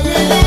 alegría.